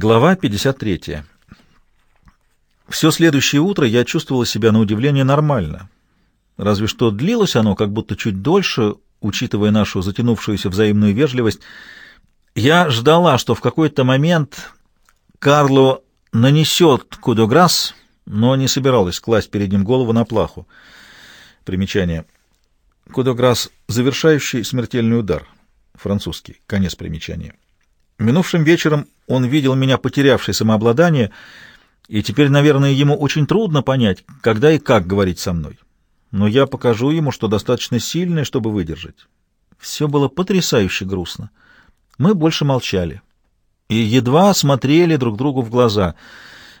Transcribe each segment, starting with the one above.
Глава 53. Все следующее утро я чувствовала себя на удивление нормально. Разве что длилось оно как будто чуть дольше, учитывая нашу затянувшуюся взаимную вежливость. Я ждала, что в какой-то момент Карло нанесет кудограсс, но не собиралась класть перед ним голову на плаху. Примечание. Кудограсс — завершающий смертельный удар. Французский. Конец примечания. Минувшим вечером он видел меня потерявшей самообладание, и теперь, наверное, ему очень трудно понять, когда и как говорить со мной. Но я покажу ему, что достаточно сильное, чтобы выдержать. Все было потрясающе грустно. Мы больше молчали и едва смотрели друг другу в глаза.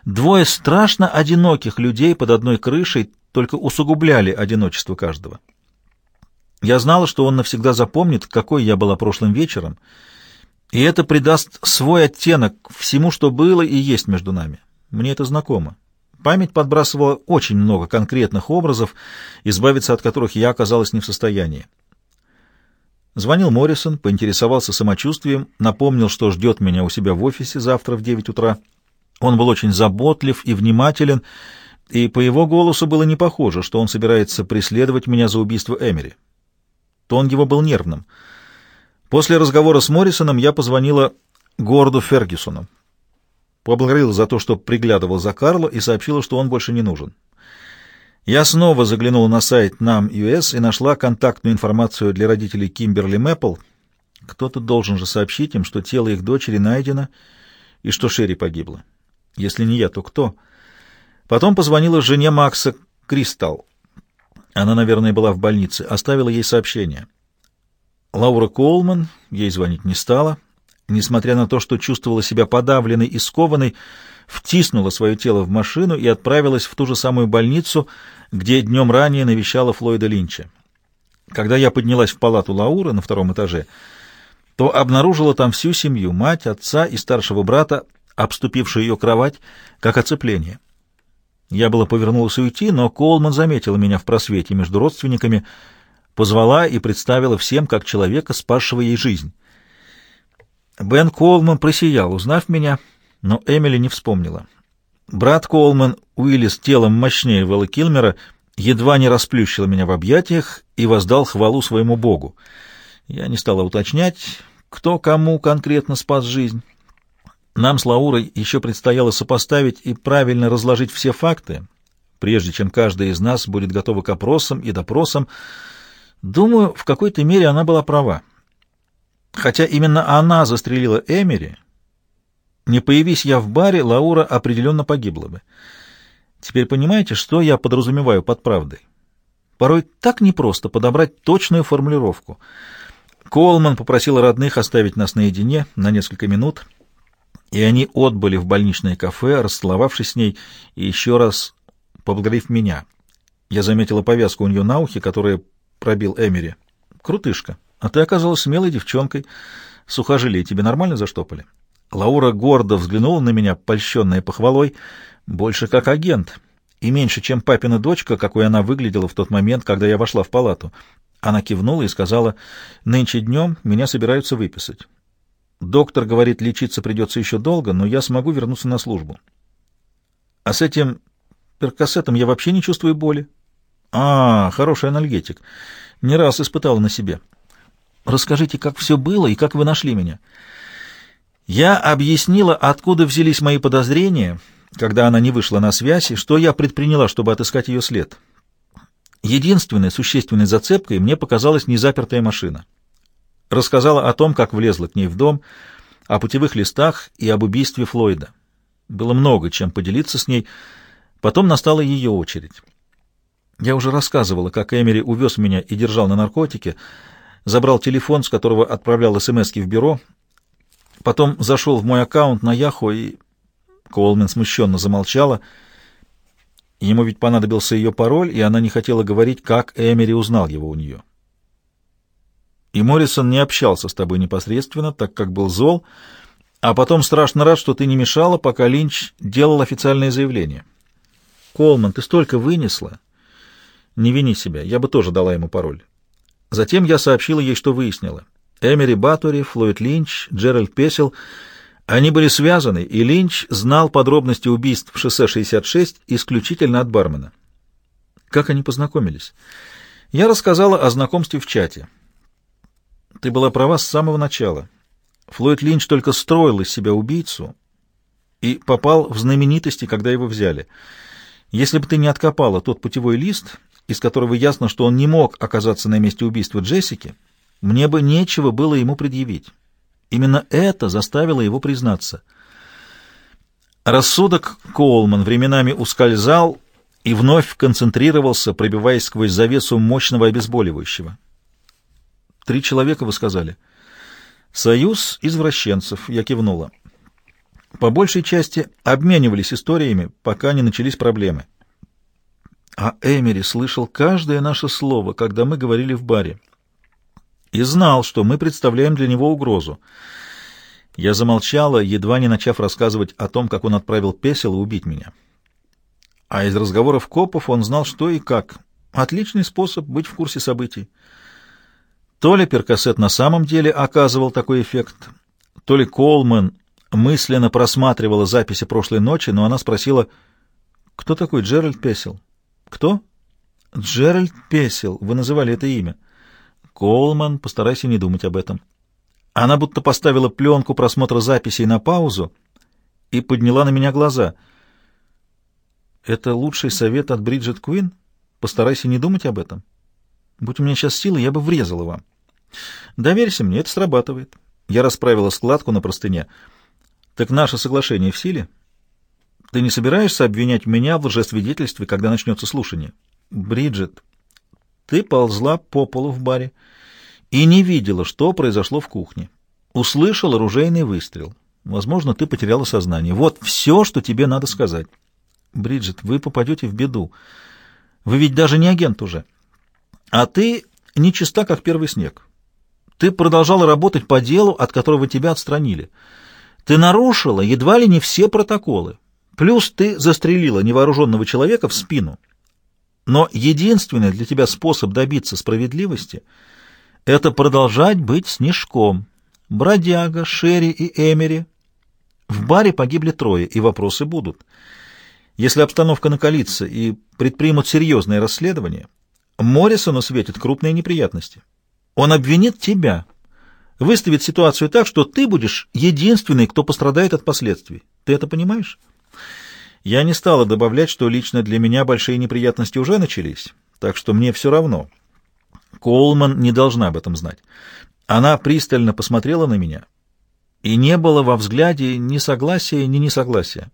Двое страшно одиноких людей под одной крышей только усугубляли одиночество каждого. Я знала, что он навсегда запомнит, какой я была прошлым вечером, и это придаст свой оттенок всему, что было и есть между нами. Мне это знакомо. Память подбрасывала очень много конкретных образов, избавиться от которых я оказалась не в состоянии. Звонил Моррисон, поинтересовался самочувствием, напомнил, что ждет меня у себя в офисе завтра в 9 утра. Он был очень заботлив и внимателен, и по его голосу было не похоже, что он собирается преследовать меня за убийство Эмери. Тон его был нервным. После разговора с Моррисоном я позвонила Горду Фергюсону. Поблагодарила за то, что приглядывал за Карло и сообщила, что он больше не нужен. Я снова заглянула на сайт нам US и нашла контактную информацию для родителей Кимберли Мэппл. Кто-то должен же сообщить им, что тело их дочери найдено и что Шерри погибла. Если не я, то кто? Потом позвонила жене Макса Кристал. Она, наверное, была в больнице. Оставила ей сообщение. Лаура Колман ей звонить не стала. Несмотря на то, что чувствовала себя подавленной и скованной, втиснула свое тело в машину и отправилась в ту же самую больницу, где днем ранее навещала Флойда Линча. Когда я поднялась в палату Лауры на втором этаже, то обнаружила там всю семью, мать, отца и старшего брата, обступившую ее кровать, как оцепление. Я было повернулась уйти, но Колман заметила меня в просвете между родственниками, позвала и представила всем как человека, спасшего ей жизнь. Бен Колман просиял, узнав меня, но Эмили не вспомнила. Брат Колман, Уиллис телом мощнее Вэлла Килмера, едва не расплющил меня в объятиях и воздал хвалу своему богу. Я не стала уточнять, кто кому конкретно спас жизнь. Нам с Лаурой еще предстояло сопоставить и правильно разложить все факты, прежде чем каждая из нас будет готова к опросам и допросам. Думаю, в какой-то мере она была права. Хотя именно она застрелила Эмери, не появись я в баре, Лаура определенно погибла бы. Теперь понимаете, что я подразумеваю под правдой? Порой так непросто подобрать точную формулировку. Колман попросил родных оставить нас наедине на несколько минут — и они отбыли в больничное кафе, расцеловавшись с ней и еще раз поблагодарив меня. Я заметила повязку у нее на ухе, которую пробил Эмери. «Крутышка, а ты оказалась смелой девчонкой. Сухожилие тебе нормально заштопали?» Лаура гордо взглянула на меня, польщенная похвалой, больше как агент, и меньше, чем папина дочка, какой она выглядела в тот момент, когда я вошла в палату. Она кивнула и сказала, «Нынче днем меня собираются выписать. Доктор говорит, лечиться придется еще долго, но я смогу вернуться на службу. А с этим перкассетом я вообще не чувствую боли. А, хороший анальгетик. Не раз испытала на себе. Расскажите, как все было и как вы нашли меня. Я объяснила, откуда взялись мои подозрения, когда она не вышла на связь, и что я предприняла, чтобы отыскать ее след. Единственной существенной зацепкой мне показалась незапертая машина рассказала о том, как влезла к ней в дом, о путевых листах и об убийстве Флойда. Было много чем поделиться с ней. Потом настала ее очередь. Я уже рассказывала, как Эмери увез меня и держал на наркотике, забрал телефон, с которого отправлял смс в бюро, потом зашел в мой аккаунт на Яхо и... Колмен смущенно замолчала. Ему ведь понадобился ее пароль, и она не хотела говорить, как Эмери узнал его у нее. И Моррисон не общался с тобой непосредственно, так как был зол, а потом страшно рад, что ты не мешала, пока Линч делал официальное заявление. Колман, ты столько вынесла. Не вини себя, я бы тоже дала ему пароль. Затем я сообщила ей, что выяснила. Эмери Батори, Флойд Линч, Джеральд Песел, Они были связаны, и Линч знал подробности убийств в шоссе 66 исключительно от бармена. Как они познакомились? Я рассказала о знакомстве в чате. Ты была права с самого начала. Флойд Линч только строил из себя убийцу и попал в знаменитости, когда его взяли. Если бы ты не откопала тот путевой лист, из которого ясно, что он не мог оказаться на месте убийства Джессики, мне бы нечего было ему предъявить. Именно это заставило его признаться. Рассудок Коулман временами ускользал и вновь концентрировался, пробиваясь сквозь завесу мощного обезболивающего. «Три человека, вы сказали?» «Союз извращенцев», — я кивнула. По большей части обменивались историями, пока не начались проблемы. А Эмери слышал каждое наше слово, когда мы говорили в баре и знал, что мы представляем для него угрозу. Я замолчала, едва не начав рассказывать о том, как он отправил Песела убить меня. А из разговоров копов он знал, что и как. Отличный способ быть в курсе событий. То ли перкассет на самом деле оказывал такой эффект, то ли Колман мысленно просматривала записи прошлой ночи, но она спросила, кто такой Джеральд Песел? Кто? Джеральд Песел. Вы называли это имя. Колман, постарайся не думать об этом. Она будто поставила пленку просмотра записей на паузу и подняла на меня глаза. Это лучший совет от Бриджит Куин? Постарайся не думать об этом. Будь у меня сейчас силы, я бы врезала вам. Доверься мне, это срабатывает. Я расправила складку на простыне. Так наше соглашение в силе? Ты не собираешься обвинять меня в лжесвидетельстве, когда начнется слушание? Бриджит, ты ползла по полу в баре и не видела, что произошло в кухне. Услышал оружейный выстрел. Возможно, ты потеряла сознание. Вот все, что тебе надо сказать. Бриджит, вы попадете в беду. Вы ведь даже не агент уже. А ты не чиста, как первый снег. Ты продолжала работать по делу, от которого тебя отстранили. Ты нарушила едва ли не все протоколы. Плюс ты застрелила невооруженного человека в спину. Но единственный для тебя способ добиться справедливости — это продолжать быть снежком. Бродяга, Шерри и Эмери. В баре погибли трое, и вопросы будут. Если обстановка накалится и предпримут серьезное расследование, Моррисону светят крупные неприятности. Он обвинит тебя, выставит ситуацию так, что ты будешь единственный, кто пострадает от последствий. Ты это понимаешь? Я не стала добавлять, что лично для меня большие неприятности уже начались, так что мне все равно. Колман не должна об этом знать. Она пристально посмотрела на меня, и не было во взгляде ни согласия, ни несогласия.